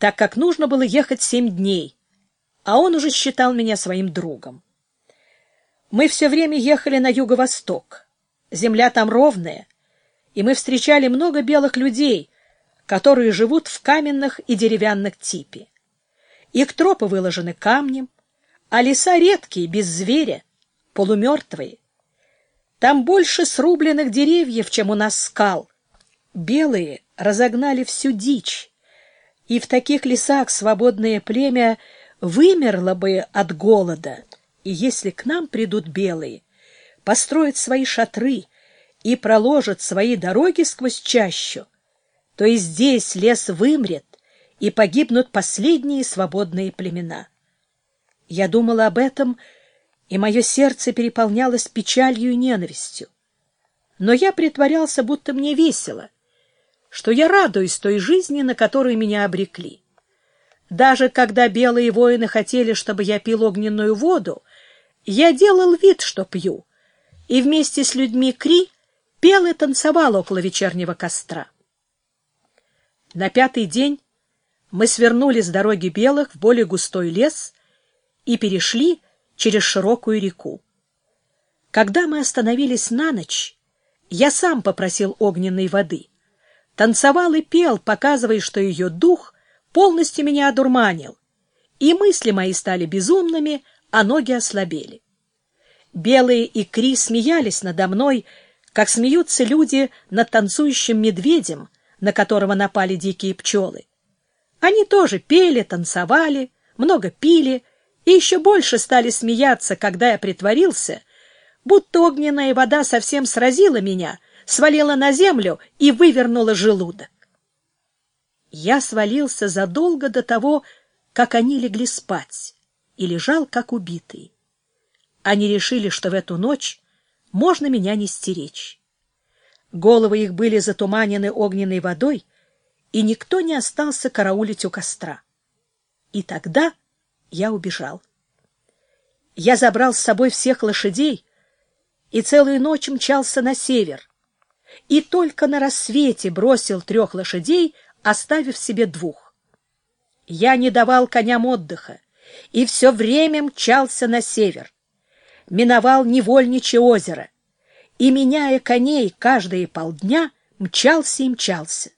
так как нужно было ехать семь дней, а он уже считал меня своим другом. Мы все время ехали на юго-восток. Земля там ровная, и мы встречали много белых людей, которые живут в каменных и деревянных типе. Их тропы выложены камнем, а леса редкие, без зверя, полумертвые. Там больше срубленных деревьев, чем у нас скал. Белые разогнали всю дичь, и в таких лесах свободное племя вымерло бы от голода. И если к нам придут белые, построят свои шатры и проложат свои дороги сквозь чащу, то и здесь лес вымрет, и погибнут последние свободные племена. Я думала об этом, и мое сердце переполнялось печалью и ненавистью. Но я притворялся, будто мне весело, что я радуюсь той жизни, на которую меня обрекли. Даже когда белые воины хотели, чтобы я пил огненную воду, я делал вид, что пью, и вместе с людьми Кри пел и танцевал около вечернего костра. На пятый день мы свернули с дороги белых в более густой лес и перешли через широкую реку. Когда мы остановились на ночь, я сам попросил огненной воды. Танцевал и пел, показывая, что ее дух полностью меня одурманил, и мысли мои стали безумными, а ноги ослабели. Белые и Кри смеялись надо мной, как смеются люди над танцующим медведем, на которого напали дикие пчелы. Они тоже пели, танцевали, много пили и еще больше стали смеяться, когда я притворился, будто огненная вода совсем сразила меня, свалила на землю и вывернула желудок. Я свалился задолго до того, как они легли спать, и лежал как убитый. Они решили, что в эту ночь можно меня не стеречь. Головы их были затуманены огненной водой, и никто не остался караулить у костра. И тогда я убежал. Я забрал с собой всех лошадей и целую ночь мчался на север, и только на рассвете бросил трех лошадей, оставив себе двух. Я не давал коням отдыха и все время мчался на север, миновал невольничье озеро и, меняя коней каждые полдня, мчался и мчался.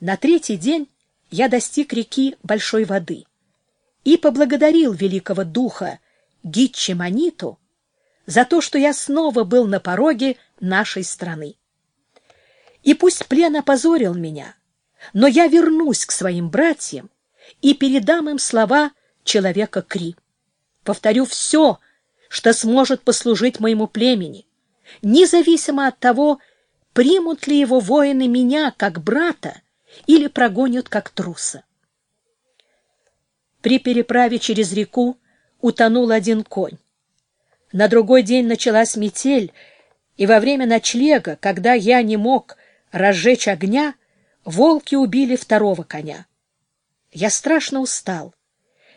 На третий день я достиг реки Большой воды и поблагодарил великого духа Гитчи Маниту за то, что я снова был на пороге нашей страны. И пусть плен опозорил меня, но я вернусь к своим братьям и передам им слова человека Кри. Повторю все, что сможет послужить моему племени, независимо от того, примут ли его воины меня как брата или прогонят как труса. При переправе через реку утонул один конь. На другой день началась метель, и во время ночлега, когда я не мог разжечь огня, волки убили второго коня. Я страшно устал.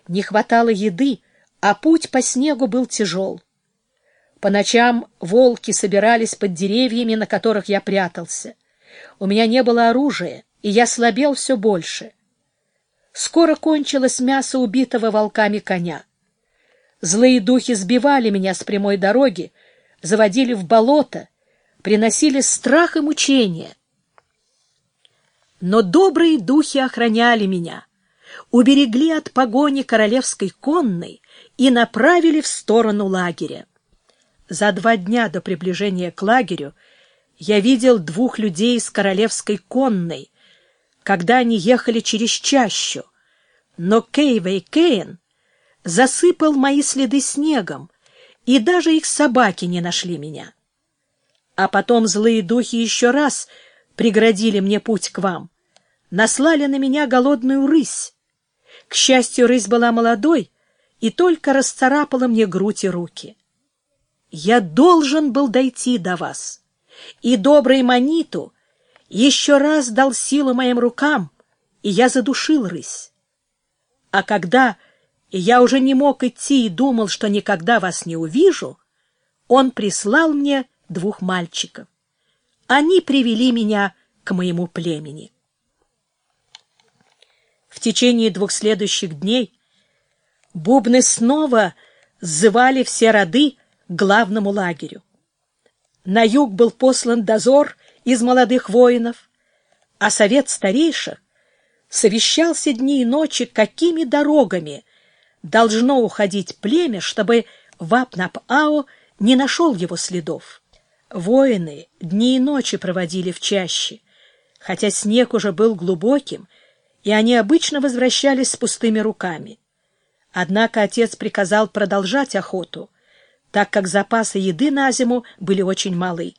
Не хватало еды, а путь по снегу был тяжел. По ночам волки собирались под деревьями, на которых я прятался. У меня не было оружия, и я слабел все больше. Скоро кончилось мясо убитого волками коня. Злые духи сбивали меня с прямой дороги, заводили в болото, приносили страх и мучения. Но добрые духи охраняли меня, уберегли от погони королевской конной и направили в сторону лагеря. За два дня до приближения к лагерю я видел двух людей из королевской конной, когда они ехали через чащу, но Кейвей Кейн засыпал мои следы снегом, и даже их собаки не нашли меня. А потом злые духи еще раз преградили мне путь к вам, наслали на меня голодную рысь. К счастью, рысь была молодой и только расцарапала мне грудь и руки. Я должен был дойти до вас, и добрый Маниту еще раз дал силу моим рукам, и я задушил рысь. А когда я уже не мог идти и думал, что никогда вас не увижу, он прислал мне двух мальчиков. Они привели меня к моему племени. течение двух следующих дней бубны снова сзывали все роды к главному лагерю. На юг был послан дозор из молодых воинов, а совет старейших совещался дни и ночи, какими дорогами должно уходить племя, чтобы Вапнап-Ао не нашел его следов. Воины дни и ночи проводили в чаще, хотя снег уже был глубоким, и они обычно возвращались с пустыми руками. Однако отец приказал продолжать охоту, так как запасы еды на зиму были очень малы.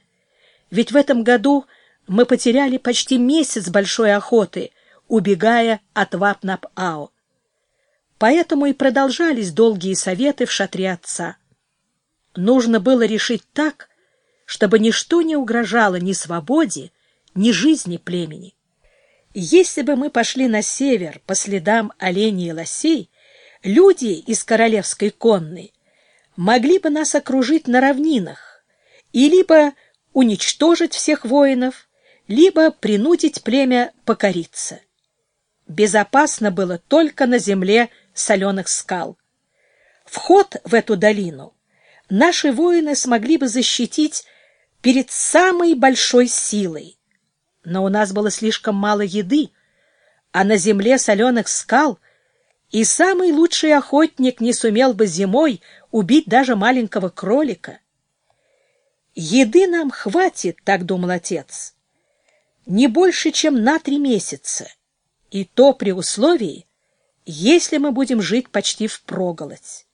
Ведь в этом году мы потеряли почти месяц большой охоты, убегая от Вапнап-Ао. Поэтому и продолжались долгие советы в шатре отца. Нужно было решить так, чтобы ничто не угрожало ни свободе, ни жизни племени. Если бы мы пошли на север по следам оленей и лосей, люди из королевской конной могли бы нас окружить на равнинах и либо уничтожить всех воинов, либо принудить племя покориться. Безопасно было только на земле соленых скал. Вход в эту долину наши воины смогли бы защитить перед самой большой силой. Но у нас было слишком мало еды, а на земле соленых скал и самый лучший охотник не сумел бы зимой убить даже маленького кролика. Еды нам хватит, так думал отец, не больше, чем на три месяца, и то при условии, если мы будем жить почти впроголодь.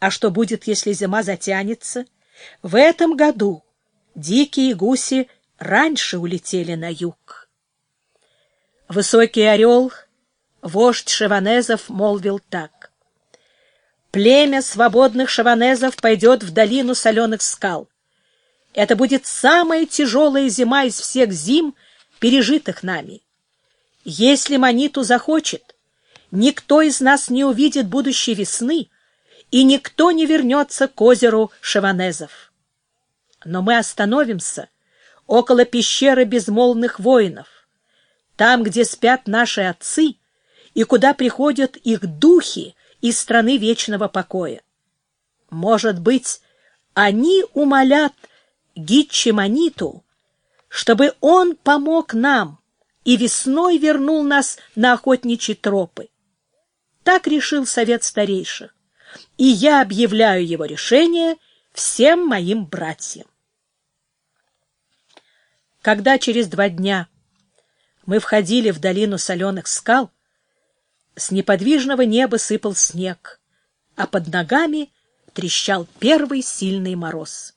А что будет, если зима затянется? В этом году дикие гуси раньше улетели на юг. Высокий орел, вождь шаванезов, молвил так. Племя свободных шаванезов пойдет в долину соленых скал. Это будет самая тяжелая зима из всех зим, пережитых нами. Если Маниту захочет, никто из нас не увидит будущей весны, и никто не вернется к озеру Шаванезов. Но мы остановимся около пещеры безмолвных воинов, там, где спят наши отцы и куда приходят их духи из страны вечного покоя. Может быть, они умолят Гитчи Маниту, чтобы он помог нам и весной вернул нас на охотничьи тропы. Так решил совет старейших, и я объявляю его решение всем моим братьям. Когда через два дня мы входили в долину соленых скал, с неподвижного неба сыпал снег, а под ногами трещал первый сильный мороз.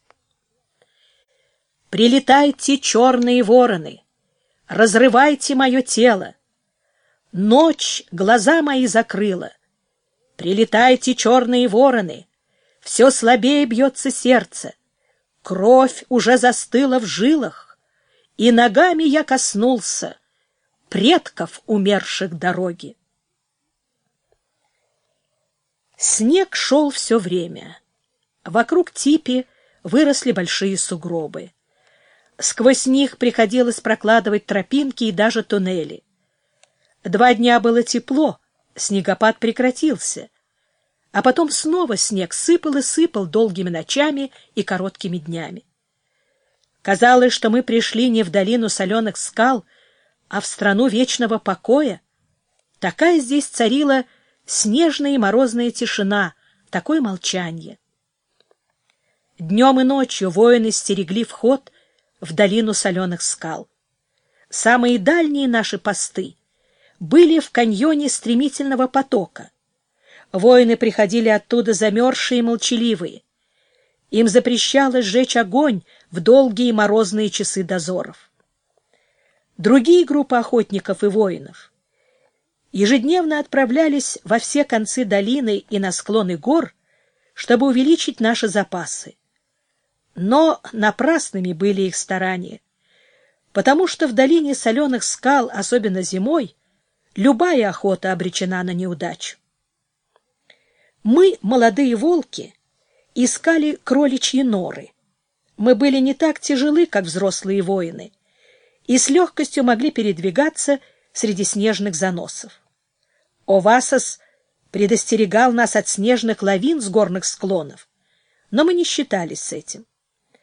«Прилетайте, черные вороны!» разрывайте мое тело. Ночь глаза мои закрыла. Прилетайте, черные вороны, все слабее бьется сердце. Кровь уже застыла в жилах, и ногами я коснулся предков, умерших дороги. Снег шел все время. Вокруг типи выросли большие сугробы. Сквозь них приходилось прокладывать тропинки и даже туннели. Два дня было тепло, снегопад прекратился, а потом снова снег сыпал и сыпал долгими ночами и короткими днями. Казалось, что мы пришли не в долину соленых скал, а в страну вечного покоя. Такая здесь царила снежная и морозная тишина, такое молчание. Днем и ночью воины стерегли вход в долину соленых скал. Самые дальние наши посты были в каньоне стремительного потока. Воины приходили оттуда замерзшие и молчаливые. Им запрещалось сжечь огонь в долгие морозные часы дозоров. Другие группы охотников и воинов ежедневно отправлялись во все концы долины и на склоны гор, чтобы увеличить наши запасы. Но напрасными были их старания, потому что в долине соленых скал, особенно зимой, любая охота обречена на неудачу. Мы, молодые волки, искали кроличьи норы. Мы были не так тяжелы, как взрослые воины, и с легкостью могли передвигаться среди снежных заносов. Овасос предостерегал нас от снежных лавин с горных склонов, но мы не считались с этим.